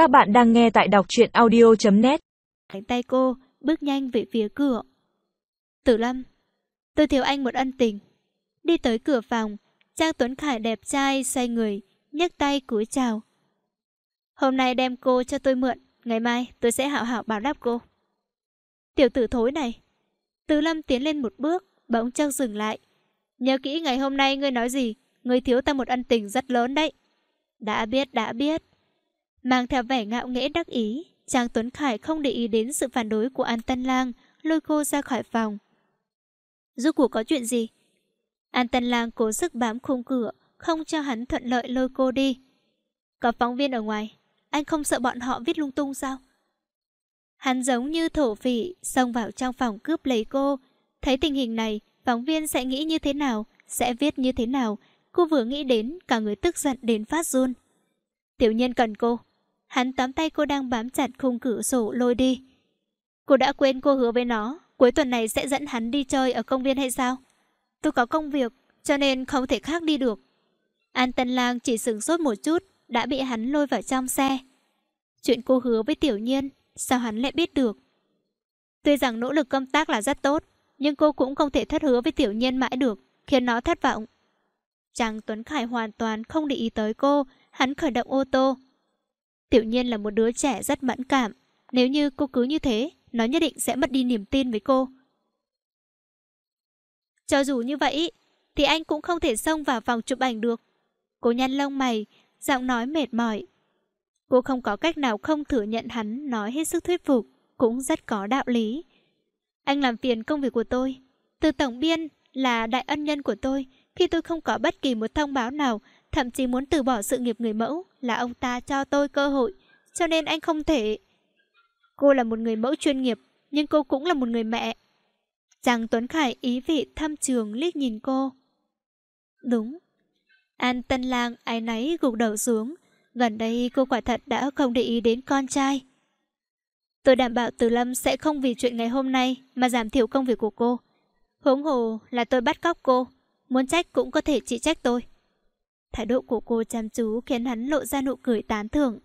Các bạn đang nghe tại đọc truyện audio.net Cánh tay cô, bước nhanh về phía cửa. Tử Lâm, tôi thiếu anh một ân tình. Đi tới cửa phòng, Trang Tuấn Khải đẹp trai xoay người, nhấc tay cúi chào. Hôm nay đem cô cho tôi mượn, ngày mai tôi sẽ hảo hảo báo đáp cô. Tiểu tử thối này. Tử Lâm tiến lên một bước, bỗng trang dừng lại. Nhớ kỹ ngày hôm nay ngươi nói gì, ngươi thiếu ta một ân tình rất lớn đấy. Đã biết, đã biết. Mang theo vẻ ngạo nghễ đắc ý, Trang Tuấn Khải không để ý đến sự phản đối của An Tân Lang, lôi cô ra khỏi phòng. Rốt cuộc có chuyện gì? An Tân Lang cố sức bám khung cửa, không cho hắn thuận lợi lôi cô đi. Có phóng viên ở ngoài, anh không sợ bọn họ viết lung tung sao? Hắn giống như thổ phỉ, xông vào trong phòng cướp lấy cô. Thấy tình hình này, phóng viên sẽ nghĩ như thế nào, sẽ viết như thế nào. Cô vừa nghĩ đến, cả người tức giận đến phát run. Tiểu nhân cần cô. Hắn tóm tay cô đang bám chặt khung cửa sổ lôi đi. Cô đã quên cô hứa với nó, cuối tuần này sẽ dẫn hắn đi chơi ở công viên hay sao? Tôi có công việc, cho nên không thể khác đi được. An Tân Lang chỉ sửng sốt một chút, đã bị hắn lôi vào trong xe. Chuyện cô hứa với Tiểu Nhiên, sao hắn lại biết được? Tuy rằng nỗ lực công tác là rất tốt, nhưng cô cũng không thể thất hứa với Tiểu Nhiên mãi được, khiến nó thất vọng. Chàng Tuấn Khải hoàn toàn không để ý tới cô, hắn khởi động ô tô. Tiểu Nhiên là một đứa trẻ rất mẫn cảm, nếu như cô cứ như thế, nó nhất định sẽ mất đi niềm tin với cô. Cho dù như vậy, thì anh cũng không thể xông vào phòng chụp ảnh được. Cô nhăn lông mày, giọng nói mệt mỏi. Cô không có cách nào không thừa nhận hắn nói hết sức thuyết phục, cũng rất có đạo lý. Anh làm phiền công việc của tôi. Từ tổng biên là đại ân nhân của tôi, khi tôi không có bất kỳ một thông báo nào, thậm chí muốn từ bỏ sự nghiệp người mẫu, là ông ta cho tôi cơ hội, cho nên anh không thể... Cô là một người mẫu chuyên nghiệp, nhưng cô cũng là một người mẹ. Giang Tuấn Khải ý vị thăm trường liếc nhìn cô. Đúng. An Tân Lang ái náy gục đầu xuống. Gần đây cô quả thật đã không để ý đến con trai. Tôi đảm bảo Từ Lâm sẽ không vì chuyện ngày hôm nay mà giảm thiểu công việc của cô. Huống hồ là tôi bắt cóc cô. Muốn trách cũng có thể chỉ trách tôi. Thái độ của cô chăm chú khiến hắn lộ ra nụ cười tán thưởng.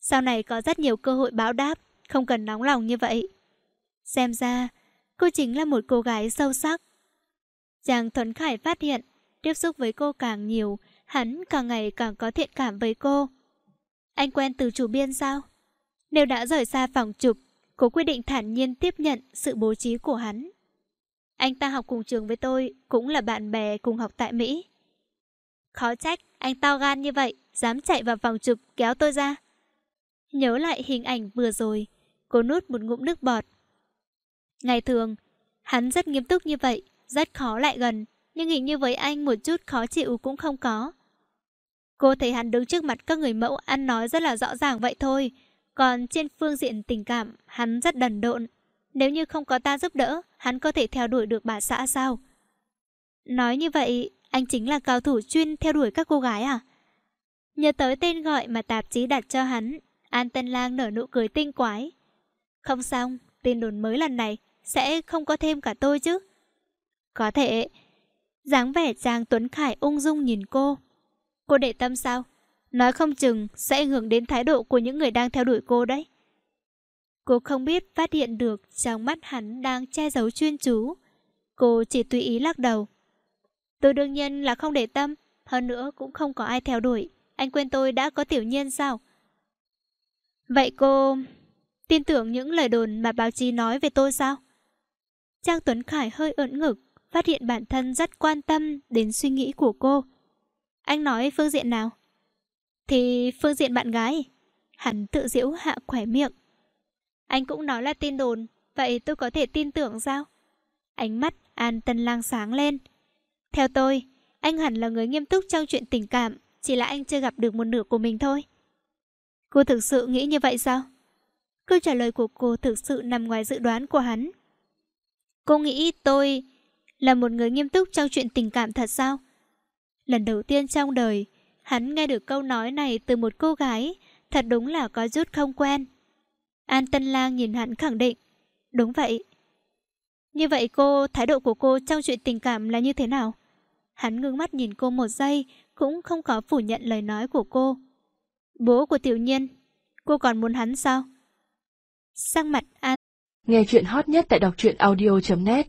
Sau này có rất nhiều cơ hội báo đáp, không cần nóng lòng như vậy. Xem ra, cô chính là một cô gái sâu sắc. Chàng Thuấn Khải phát hiện, tiếp xúc với cô càng nhiều, hắn càng ngày càng có thiện cảm với cô. Anh quen từ chủ biên sao? Nếu đã rời xa phòng chụp, cô quyết định thản nhiên tiếp nhận sự bố trí của hắn. Anh ta học cùng trường với tôi, cũng là bạn bè cùng học tại Mỹ. Khó trách, anh to gan như vậy, dám chạy vào phòng chụp kéo tôi ra. Nhớ lại hình ảnh vừa rồi, cô nuốt một ngụm nước bọt. Ngày thường, hắn rất nghiêm túc như vậy, rất khó lại gần, nhưng hình như với anh một chút khó chịu cũng không có. Cô thấy hắn đứng trước mặt các người mẫu ăn nói rất là rõ ràng vậy thôi, còn trên phương diện tình cảm, hắn rất đần độn. Nếu như không có ta giúp đỡ, hắn có thể theo đuổi được bà xã sao? Nói như vậy, anh chính là cao thủ chuyên theo đuổi các cô gái à? Nhớ tới tên gọi mà tạp chí đặt cho hắn, An Tân Lang nở nụ cười tinh quái. Không xong, tin đồn mới lần này sẽ không có thêm cả tôi chứ. Có thể. dáng vẻ chàng Tuấn Khải ung dung nhìn cô. Cô để tâm sao? Nói không chừng sẽ ảnh hưởng đến thái độ của những người đang theo đuổi cô đấy. Cô không biết phát hiện được trong mắt hắn đang che giấu chuyên chú. Cô chỉ tùy ý lắc đầu. Tôi đương nhiên là không để tâm, hơn nữa cũng không có ai theo đuổi. Anh quên tôi đã có tiểu nhiên sao? Vậy cô tin tưởng những lời đồn mà báo chí nói về tôi sao? Trang Tuấn Khải hơi ưỡn ngực, phát hiện bản thân rất quan tâm đến suy nghĩ của cô. Anh nói phương diện nào? Thì phương diện bạn gái. Hắn tự diễu hạ khỏe miệng. Anh cũng nói là tin đồn, vậy tôi có thể tin tưởng sao? Ánh mắt An Tân Lang sáng lên. Theo tôi, anh hẳn là người nghiêm túc trong chuyện tình cảm, chỉ là anh chưa gặp được một nửa của mình thôi. Cô thực sự nghĩ như vậy sao? Câu trả lời của cô thực sự nằm ngoài dự đoán của hắn. Cô nghĩ tôi là một người nghiêm túc trong chuyện tình cảm thật sao? Lần đầu tiên trong đời, hắn nghe được câu nói này từ một cô gái, thật đúng là có chút không quen. An Tân Lang nhìn hắn khẳng định. Đúng vậy. Như vậy cô, thái độ của cô trong chuyện tình cảm là như thế nào? Hắn ngưng mắt nhìn cô một giây, cũng không có phủ nhận lời nói của cô. Bố của tiểu nhiên, Cô còn muốn hắn sao? Sang mặt An Nghe chuyện hot nhất tại đọc truyện audio.net